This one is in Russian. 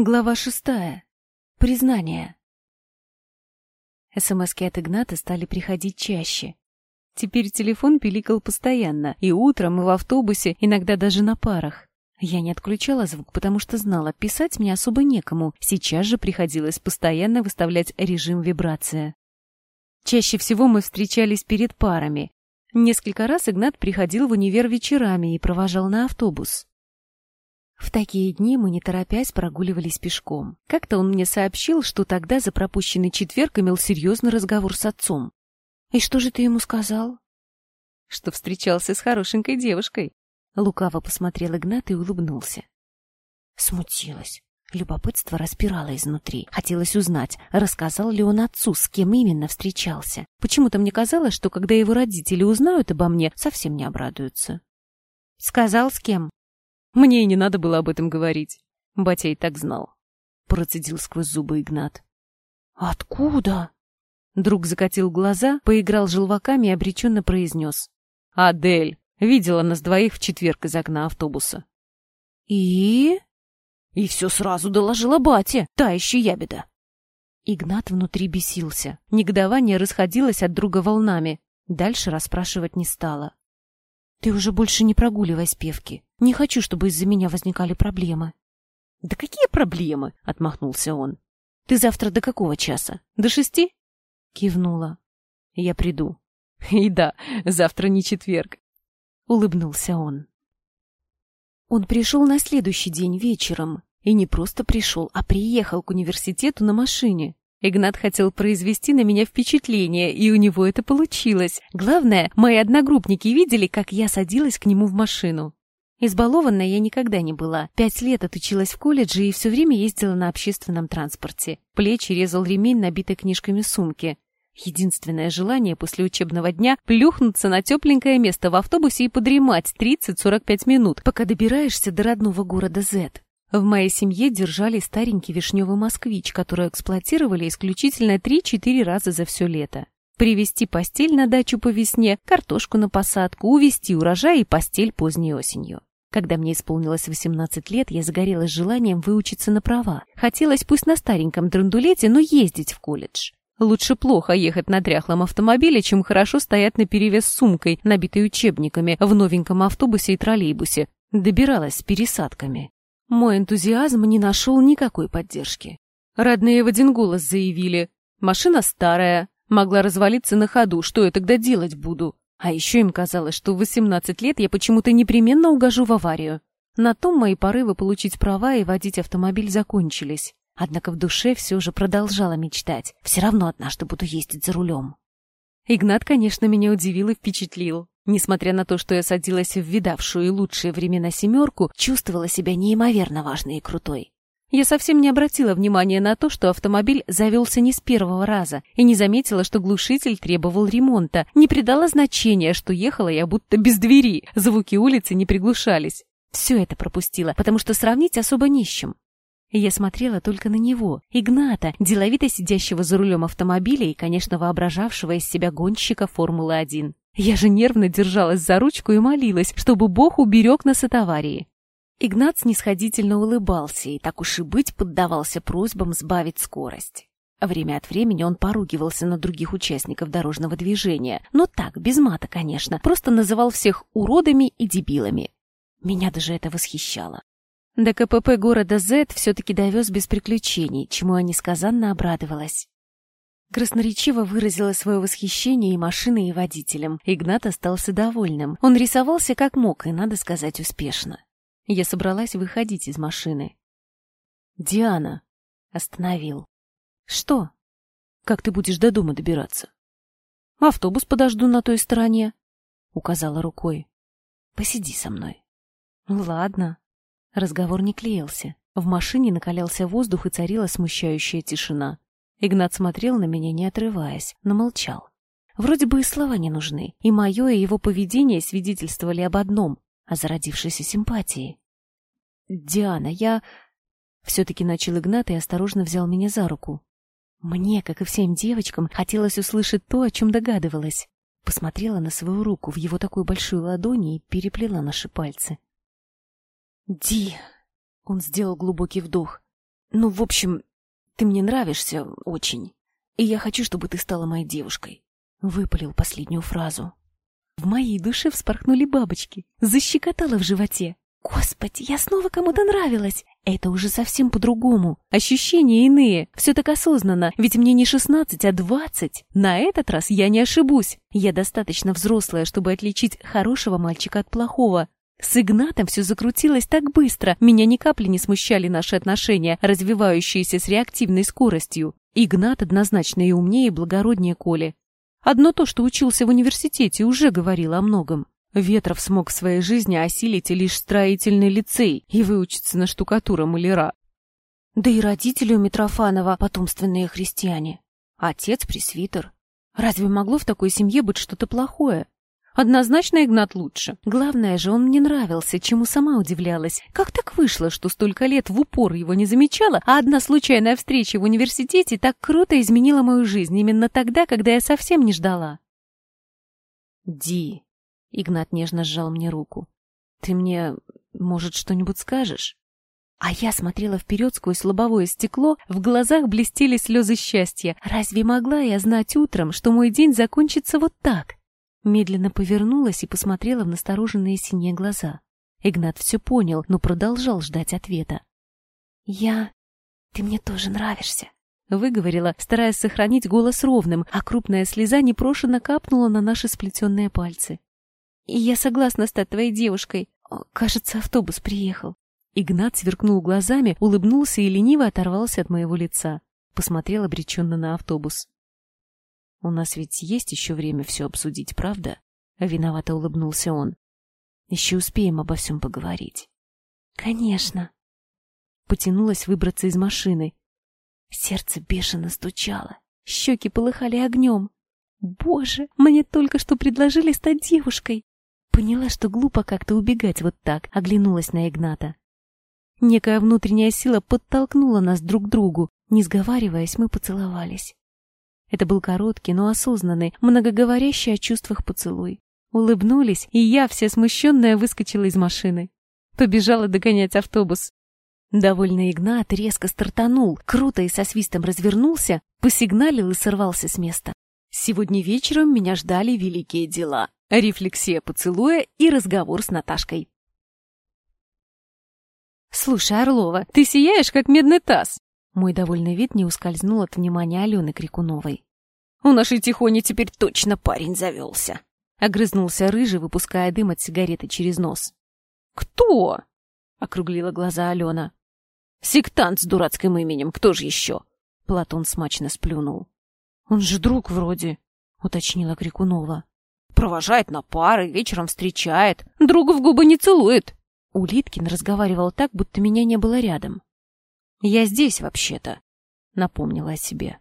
Глава шестая. Признание. СМСки от Игната стали приходить чаще. Теперь телефон пиликал постоянно, и утром, и в автобусе, иногда даже на парах. Я не отключала звук, потому что знала, писать мне особо некому. Сейчас же приходилось постоянно выставлять режим вибрация. Чаще всего мы встречались перед парами. Несколько раз Игнат приходил в универ вечерами и провожал на автобус. В такие дни мы, не торопясь, прогуливались пешком. Как-то он мне сообщил, что тогда за пропущенный четверг имел серьезный разговор с отцом. «И что же ты ему сказал?» «Что встречался с хорошенькой девушкой». Лукаво посмотрел Игнат и улыбнулся. Смутилась. Любопытство распирало изнутри. Хотелось узнать, рассказал ли он отцу, с кем именно встречался. Почему-то мне казалось, что когда его родители узнают обо мне, совсем не обрадуются. «Сказал, с кем?» Мне и не надо было об этом говорить. Батя и так знал. Процедил сквозь зубы Игнат. «Откуда?» Друг закатил глаза, поиграл желваками и обреченно произнес. «Адель, видела нас двоих в четверг из окна автобуса». «И?» «И все сразу доложила бате, та еще ябеда». Игнат внутри бесился. Негодование расходилось от друга волнами. Дальше расспрашивать не стала. «Ты уже больше не прогуливай спевки. Не хочу, чтобы из-за меня возникали проблемы». «Да какие проблемы?» — отмахнулся он. «Ты завтра до какого часа? До шести?» Кивнула. «Я приду». «И да, завтра не четверг», — улыбнулся он. Он пришел на следующий день вечером. И не просто пришел, а приехал к университету на машине. Игнат хотел произвести на меня впечатление, и у него это получилось. Главное, мои одногруппники видели, как я садилась к нему в машину. Избалованная я никогда не была. Пять лет отучилась в колледже и все время ездила на общественном транспорте. Плечи резал ремень, набитый книжками сумки. Единственное желание после учебного дня — плюхнуться на тепленькое место в автобусе и подремать 30-45 минут, пока добираешься до родного города Зет. В моей семье держали старенький вишневый москвич, который эксплуатировали исключительно 3-4 раза за все лето. Привезти постель на дачу по весне, картошку на посадку, увезти урожай и постель поздней осенью. Когда мне исполнилось 18 лет, я загорелась желанием выучиться на права. Хотелось пусть на стареньком драндулете, но ездить в колледж. Лучше плохо ехать на дряхлом автомобиле, чем хорошо стоять на перевес с сумкой, набитой учебниками, в новеньком автобусе и троллейбусе. Добиралась с пересадками. Мой энтузиазм не нашел никакой поддержки. Родные в один голос заявили, машина старая, могла развалиться на ходу, что я тогда делать буду? А еще им казалось, что в 18 лет я почему-то непременно угожу в аварию. На том мои порывы получить права и водить автомобиль закончились. Однако в душе все же продолжала мечтать. Все равно однажды буду ездить за рулем. Игнат, конечно, меня удивил и впечатлил. Несмотря на то, что я садилась в видавшую лучшие времена семерку, чувствовала себя неимоверно важной и крутой. Я совсем не обратила внимания на то, что автомобиль завелся не с первого раза, и не заметила, что глушитель требовал ремонта, не придала значения, что ехала я будто без двери, звуки улицы не приглушались. Все это пропустила, потому что сравнить особо не с чем. Я смотрела только на него, Игната, деловито сидящего за рулем автомобиля и, конечно, воображавшего из себя гонщика Формулы-1. Я же нервно держалась за ручку и молилась, чтобы Бог уберег нас от аварии. Игнат снисходительно улыбался и, так уж и быть, поддавался просьбам сбавить скорость. Время от времени он поругивался на других участников дорожного движения, но так, без мата, конечно, просто называл всех уродами и дебилами. Меня даже это восхищало. До КПП города Z все-таки довез без приключений, чему я несказанно обрадовалась. Красноречиво выразила свое восхищение и машиной, и водителем. Игнат остался довольным. Он рисовался как мог, и, надо сказать, успешно. Я собралась выходить из машины. «Диана!» — остановил. «Что? Как ты будешь до дома добираться?» «Автобус подожду на той стороне», — указала рукой. «Посиди со мной». «Ладно». Разговор не клеился. В машине накалялся воздух и царила смущающая тишина. Игнат смотрел на меня, не отрываясь, но молчал. Вроде бы и слова не нужны, и мое, и его поведение свидетельствовали об одном — о зародившейся симпатии. «Диана, я...» Все-таки начал Игнат и осторожно взял меня за руку. Мне, как и всем девочкам, хотелось услышать то, о чем догадывалась. Посмотрела на свою руку в его такую большую ладони и переплела наши пальцы. «Ди!» — он сделал глубокий вдох. Ну, в общем, ты мне нравишься очень, и я хочу, чтобы ты стала моей девушкой. Выпалил последнюю фразу. В моей душе вспорхнули бабочки, защекотало в животе. Господи, я снова кому-то нравилась. Это уже совсем по-другому. Ощущения иные. Все так осознанно. Ведь мне не 16, а 20. На этот раз я не ошибусь. Я достаточно взрослая, чтобы отличить хорошего мальчика от плохого. С Игнатом все закрутилось так быстро. Меня ни капли не смущали наши отношения, развивающиеся с реактивной скоростью. Игнат однозначно и умнее, и благороднее Коли. Одно то, что учился в университете, уже говорило о многом. Ветров смог в своей жизни осилить лишь строительный лицей и выучиться на штукатура маляра. Да и родители у Митрофанова потомственные христиане. Отец пресвитер. Разве могло в такой семье быть что-то плохое? Однозначно Игнат лучше. Главное же, он мне нравился, чему сама удивлялась. Как так вышло, что столько лет в упор его не замечала, а одна случайная встреча в университете так круто изменила мою жизнь именно тогда, когда я совсем не ждала? Ди, Игнат нежно сжал мне руку. «Ты мне, может, что-нибудь скажешь?» А я смотрела вперед сквозь лобовое стекло, в глазах блестели слезы счастья. Разве могла я знать утром, что мой день закончится вот так? Медленно повернулась и посмотрела в настороженные синие глаза. Игнат все понял, но продолжал ждать ответа. «Я... Ты мне тоже нравишься», — выговорила, стараясь сохранить голос ровным, а крупная слеза непрошено капнула на наши сплетенные пальцы. И я согласна стать твоей девушкой. Кажется, автобус приехал. Игнат сверкнул глазами, улыбнулся и лениво оторвался от моего лица. Посмотрел обреченно на автобус. «У нас ведь есть еще время все обсудить, правда?» Виновато улыбнулся он. «Еще успеем обо всем поговорить». «Конечно». Потянулась выбраться из машины. Сердце бешено стучало, щеки полыхали огнем. «Боже, мне только что предложили стать девушкой!» Поняла, что глупо как-то убегать вот так, оглянулась на Игната. Некая внутренняя сила подтолкнула нас друг к другу. Не сговариваясь, мы поцеловались. Это был короткий, но осознанный, многоговорящий о чувствах поцелуй. Улыбнулись, и я, вся смущенная, выскочила из машины. Побежала догонять автобус. Довольный Игнат резко стартанул, круто и со свистом развернулся, посигналил и сорвался с места. Сегодня вечером меня ждали великие дела рефлексия поцелуя и разговор с Наташкой. «Слушай, Орлова, ты сияешь, как медный таз!» Мой довольный вид не ускользнул от внимания Алены Крикуновой. «У нашей Тихони теперь точно парень завелся!» Огрызнулся рыжий, выпуская дым от сигареты через нос. «Кто?» — округлила глаза Алена. «Сектант с дурацким именем, кто же еще?» Платон смачно сплюнул. «Он же друг вроде», — уточнила Крикунова. Провожает на пары, вечером встречает. Друга в губы не целует. Улиткин разговаривал так, будто меня не было рядом. «Я здесь, вообще-то», — напомнила о себе.